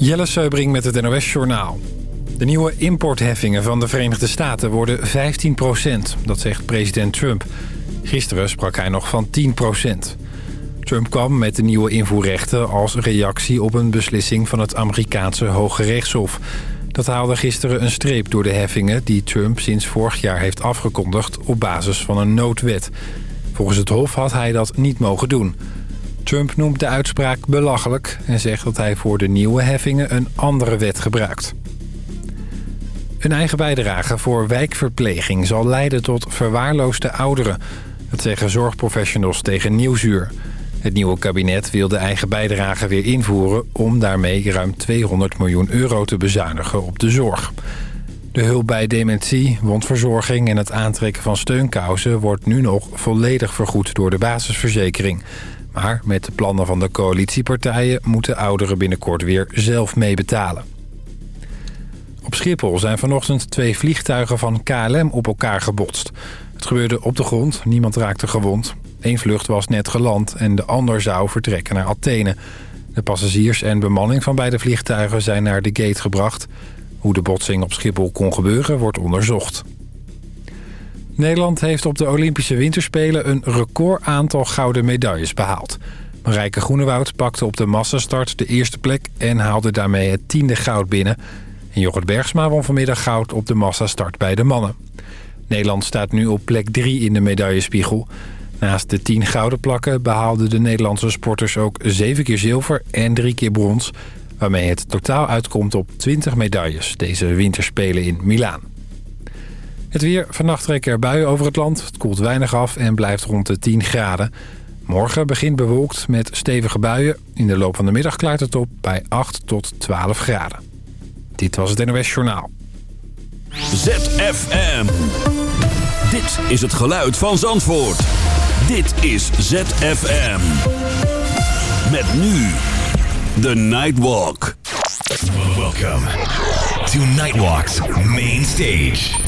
Jelle Seubring met het NOS Journaal. De nieuwe importheffingen van de Verenigde Staten worden 15% Dat zegt president Trump. Gisteren sprak hij nog van 10% Trump kwam met de nieuwe invoerrechten als reactie op een beslissing van het Amerikaanse Hoge Rechtshof. Dat haalde gisteren een streep door de heffingen die Trump sinds vorig jaar heeft afgekondigd op basis van een noodwet. Volgens het Hof had hij dat niet mogen doen. Trump noemt de uitspraak belachelijk en zegt dat hij voor de nieuwe heffingen een andere wet gebruikt. Een eigen bijdrage voor wijkverpleging zal leiden tot verwaarloosde ouderen. Dat zeggen zorgprofessionals tegen Nieuwsuur. Het nieuwe kabinet wil de eigen bijdrage weer invoeren... om daarmee ruim 200 miljoen euro te bezuinigen op de zorg. De hulp bij dementie, wondverzorging en het aantrekken van steunkousen... wordt nu nog volledig vergoed door de basisverzekering. Maar met de plannen van de coalitiepartijen... moeten ouderen binnenkort weer zelf meebetalen. Op Schiphol zijn vanochtend twee vliegtuigen van KLM op elkaar gebotst. Het gebeurde op de grond, niemand raakte gewond. Eén vlucht was net geland en de ander zou vertrekken naar Athene. De passagiers en bemanning van beide vliegtuigen zijn naar de gate gebracht. Hoe de botsing op Schiphol kon gebeuren wordt onderzocht. Nederland heeft op de Olympische Winterspelen een record aantal gouden medailles behaald. Marijke Groenewoud pakte op de massastart de eerste plek en haalde daarmee het tiende goud binnen. En Jorrit Bergsma won vanmiddag goud op de massastart bij de mannen. Nederland staat nu op plek 3 in de medaillespiegel. Naast de 10 gouden plakken behaalden de Nederlandse sporters ook 7 keer zilver en 3 keer brons... waarmee het totaal uitkomt op 20 medailles deze winterspelen in Milaan. Het weer. Vannacht trekken er buien over het land. Het koelt weinig af en blijft rond de 10 graden. Morgen begint bewolkt met stevige buien. In de loop van de middag klaart het op bij 8 tot 12 graden. Dit was het NOS Journaal. ZFM. Dit is het geluid van Zandvoort. Dit is ZFM. Met nu The Nightwalk. Welcome to Nightwalk's main stage.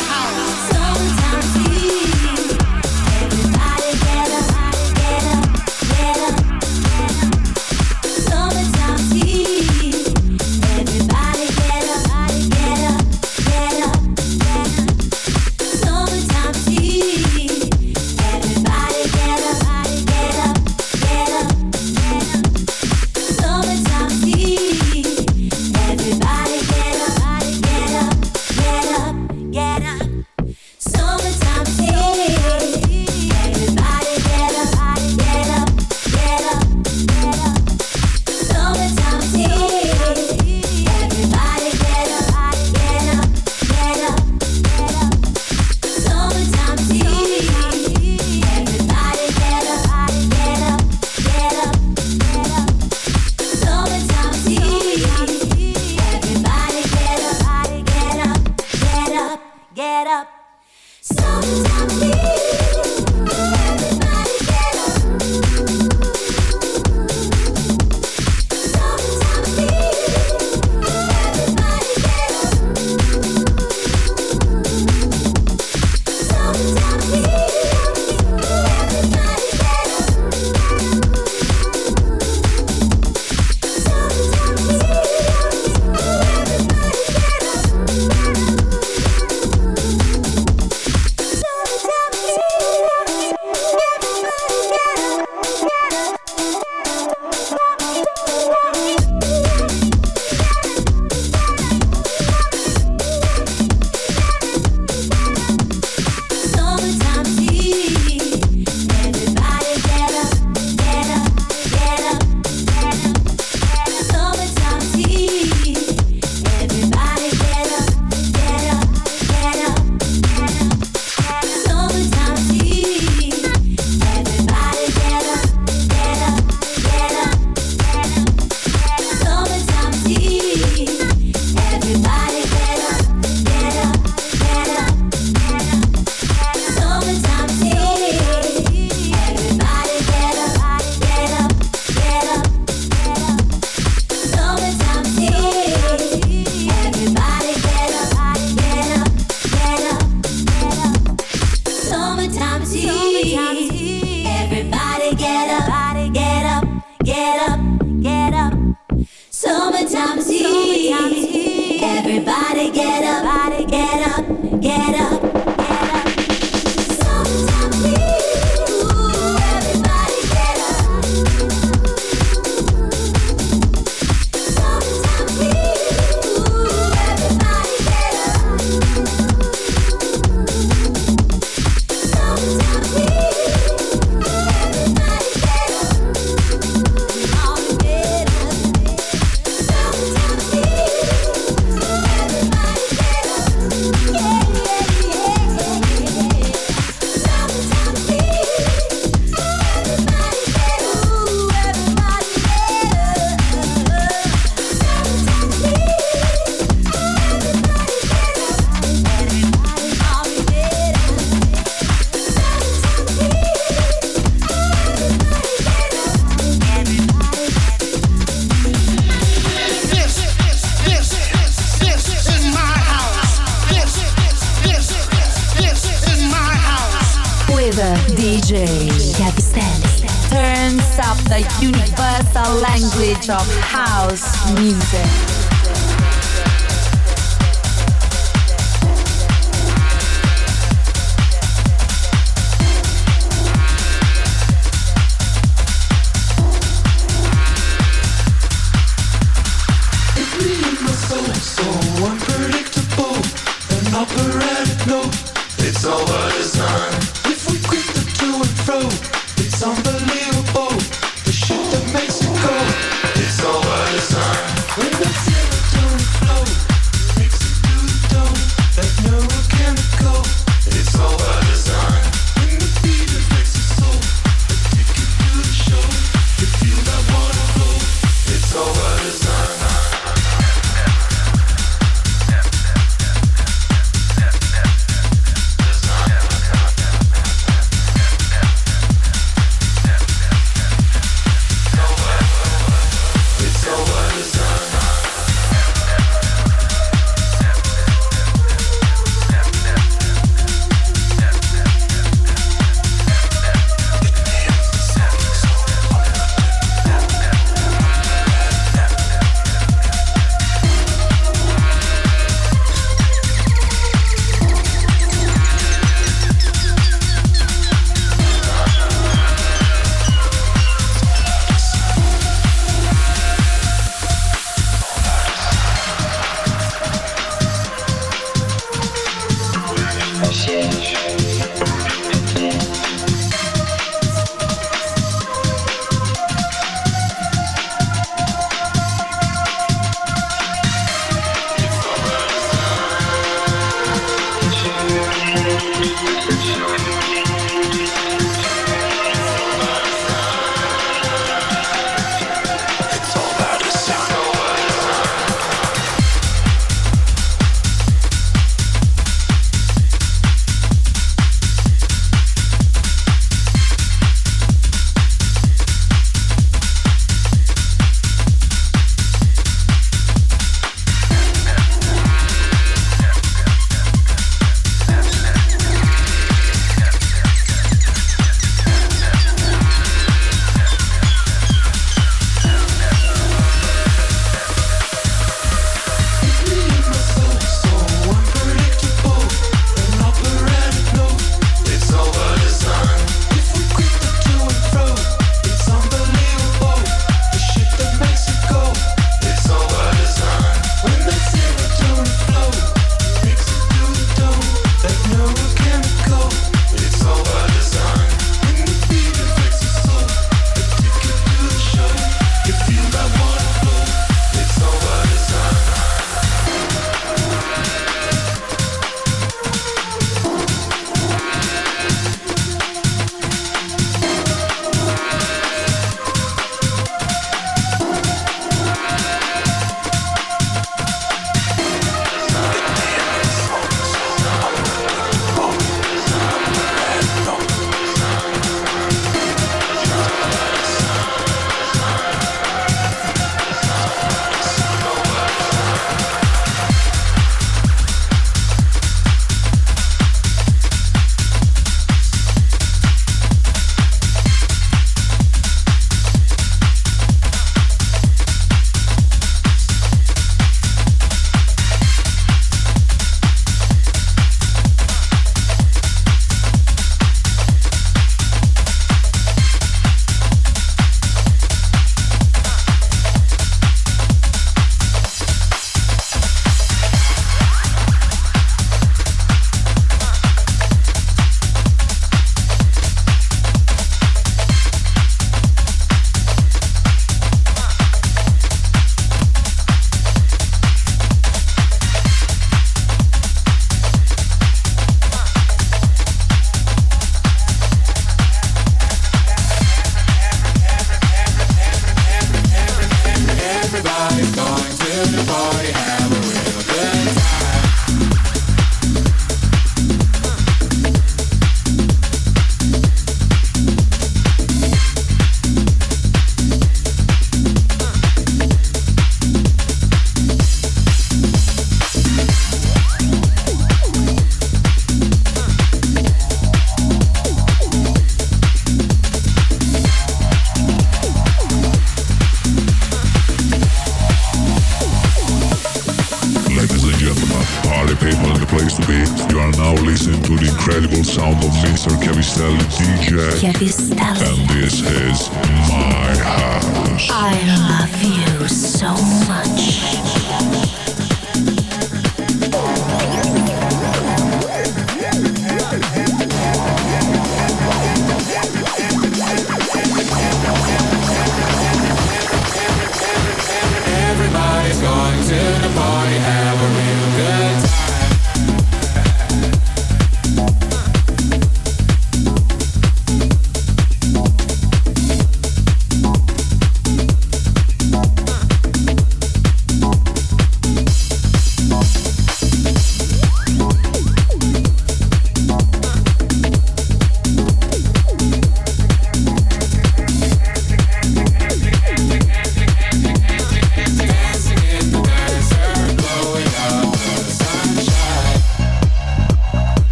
don't believe.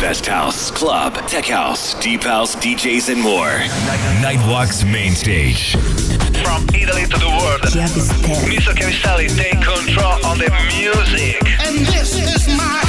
best house, club, tech house, deep house, DJs, and more. Nightwalk's main stage. From Italy to the world, Mr. Chiavistelli take control on the music. And this is my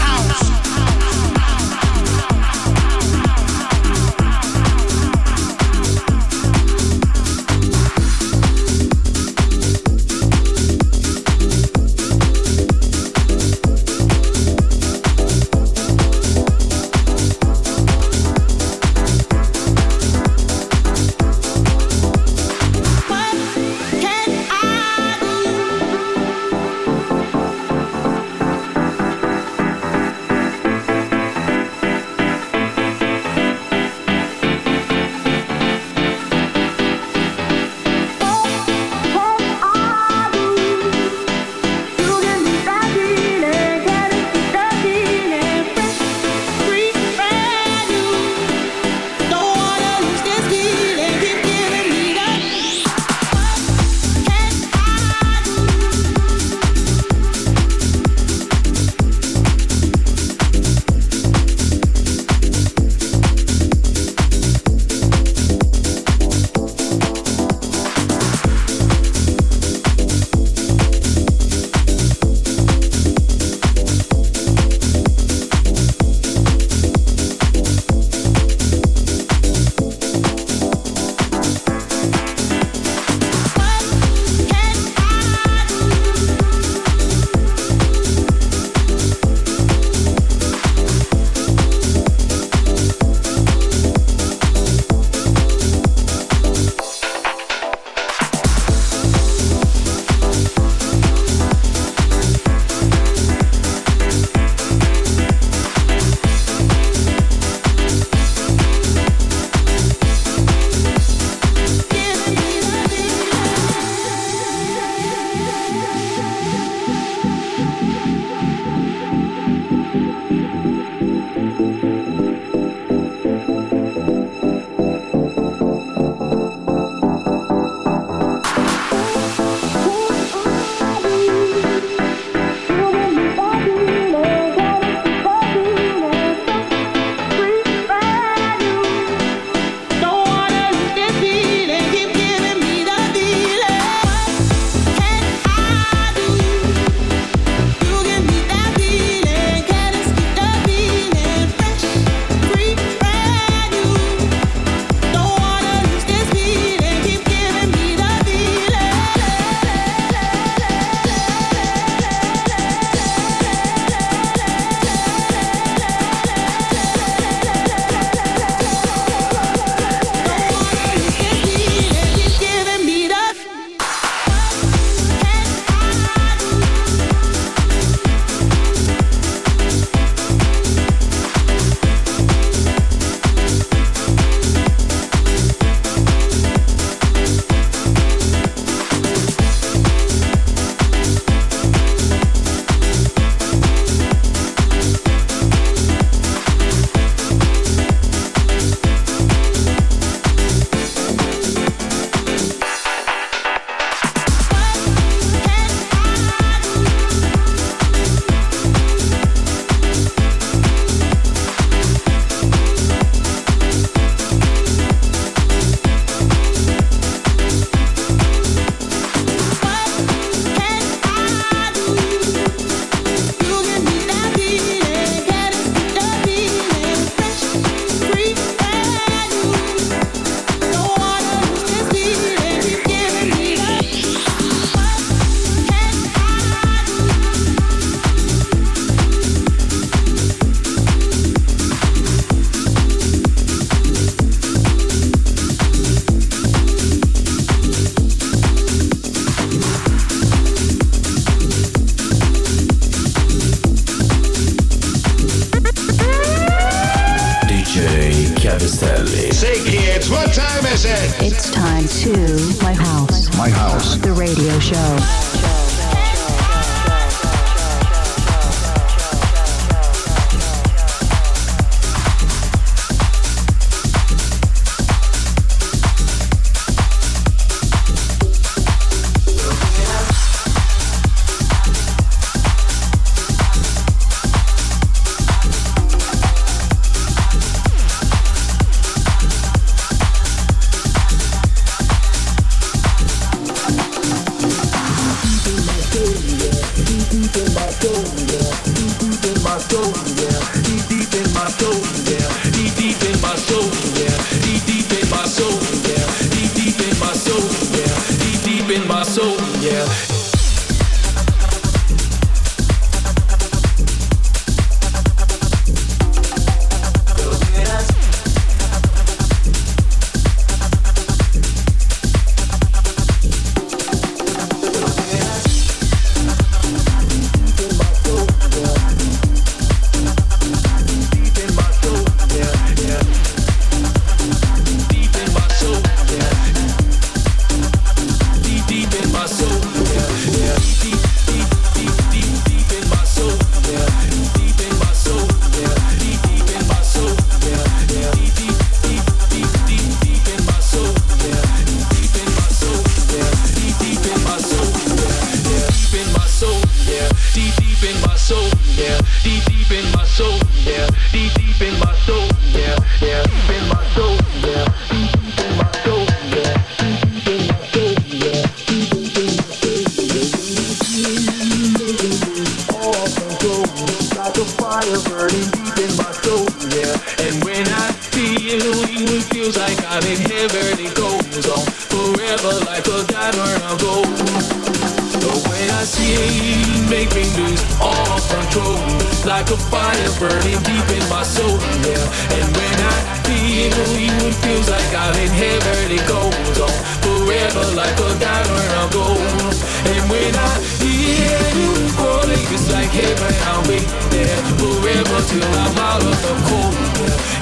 till I'm out of the cold.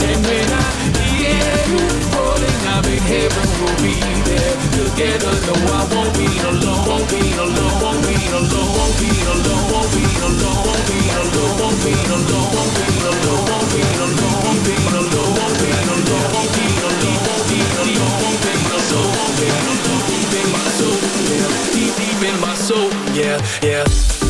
And when I hear you calling, I mean heaven will be there together. No, I won't be alone, won't be alone, won't be alone, won't be alone, won't be alone, won't be alone, won't be alone, won't be alone, won't be alone, won't be alone, won't be alone, won't be alone, won't be alone, won't be alone, won't be alone, deep in my soul, yeah, yeah.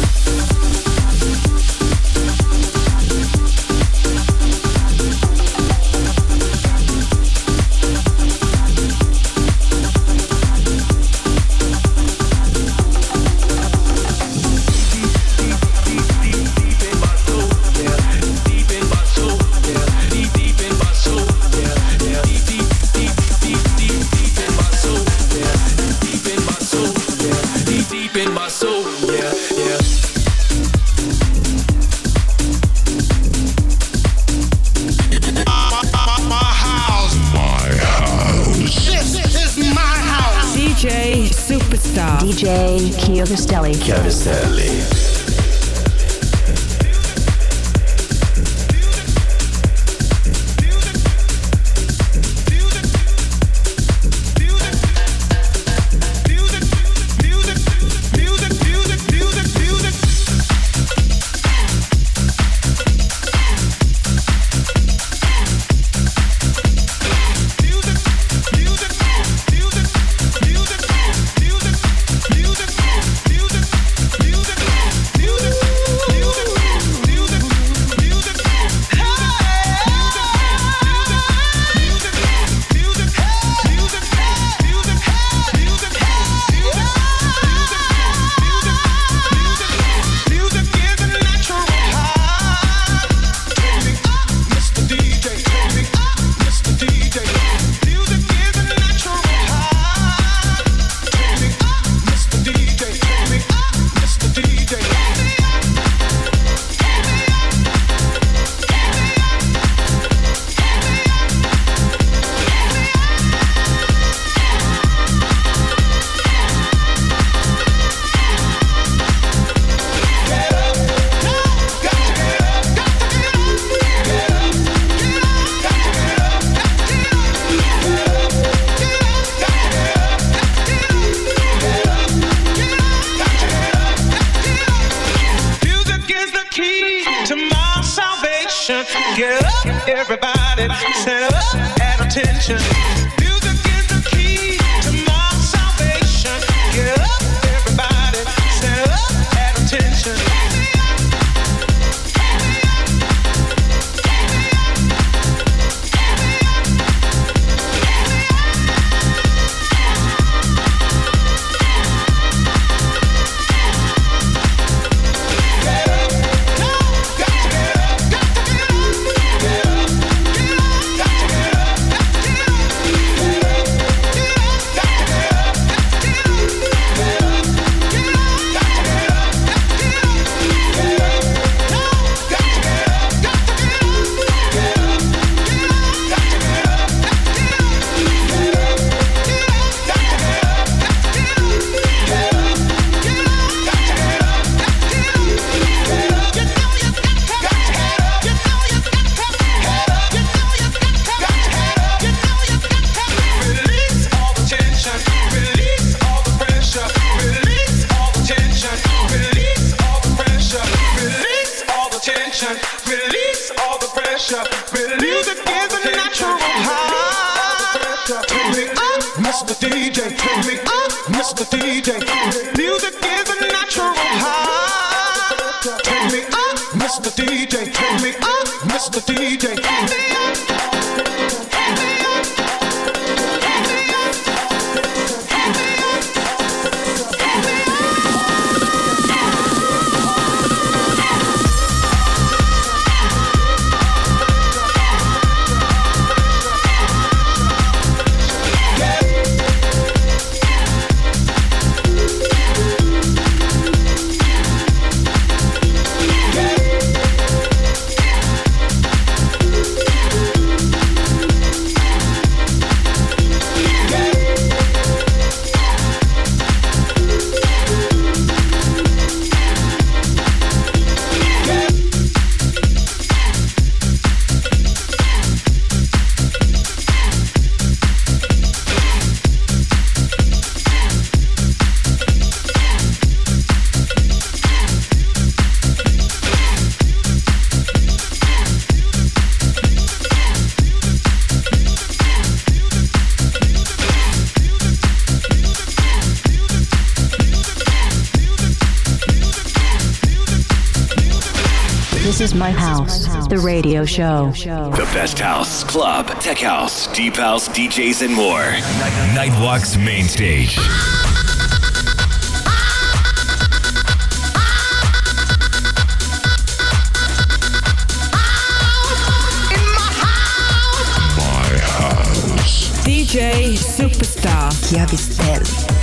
This is my house, the radio show. The best house, club, tech house, deep house, DJs, and more. Nightwalk's main stage. My house. DJ Superstar Chiavistelli.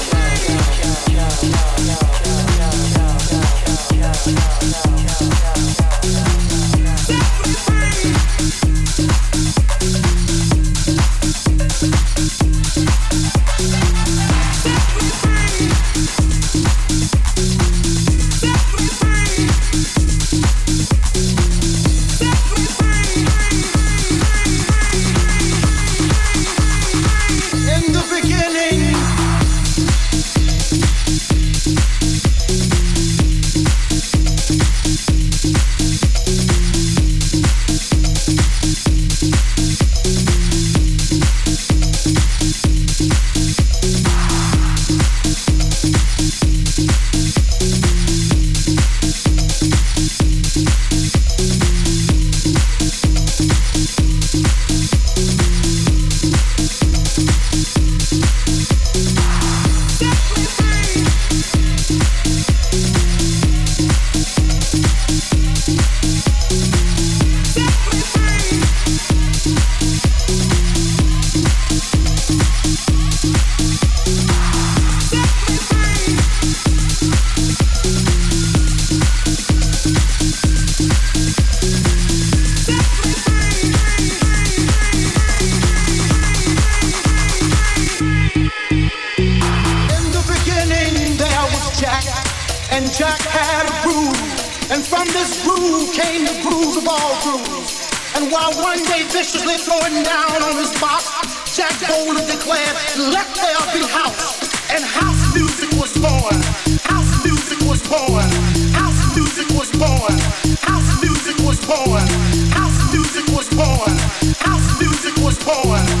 House music was born.